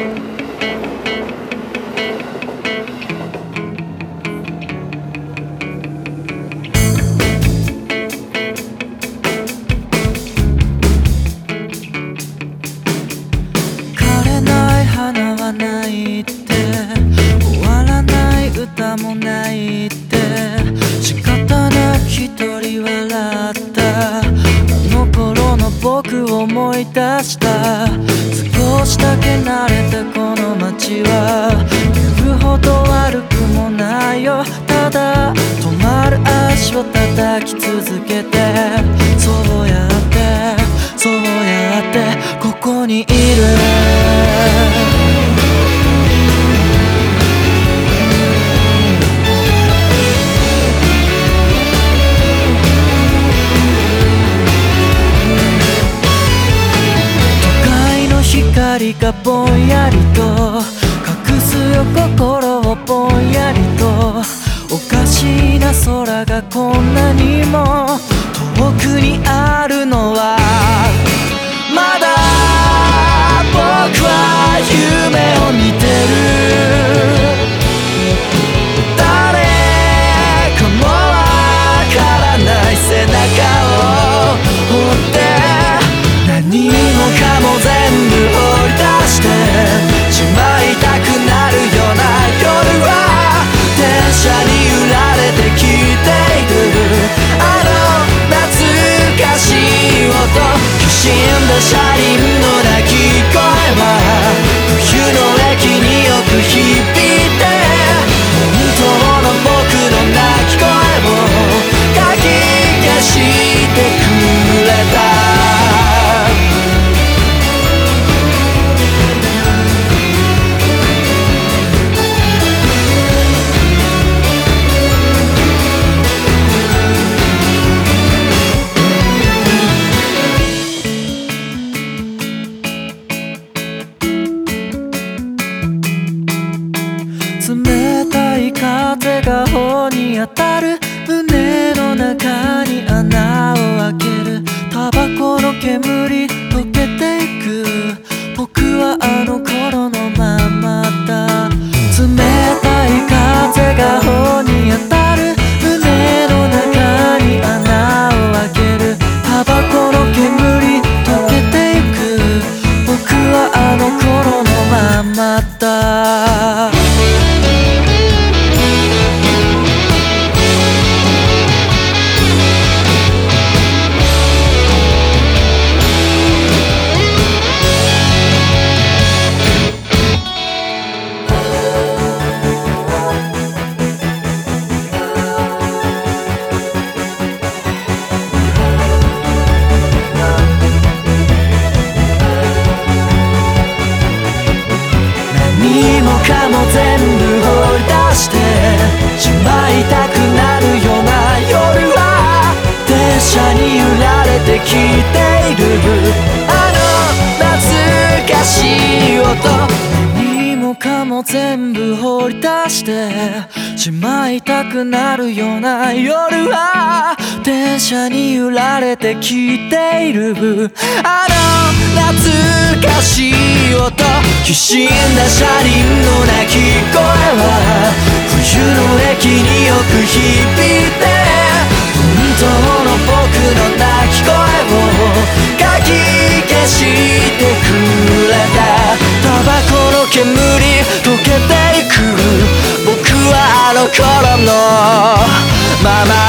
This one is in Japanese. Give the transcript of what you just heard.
and く思い出した。少しだけ慣れたこの街は言うほど悪くもないよ。ただ止まる足を叩き続けてそうやってそうやってここにいる。光がぼんやりと隠すよ心をぼんやりとおかしいな空がこんなにも遠くにあるのはん 괴물이 きているあの懐かしい音何もかも全部掘り出してしまいたくなるような夜は電車に揺られてきているあの懐かしい音きしんだ車輪の鳴き声は。冬の駅によく響いて。本当の僕の心のまま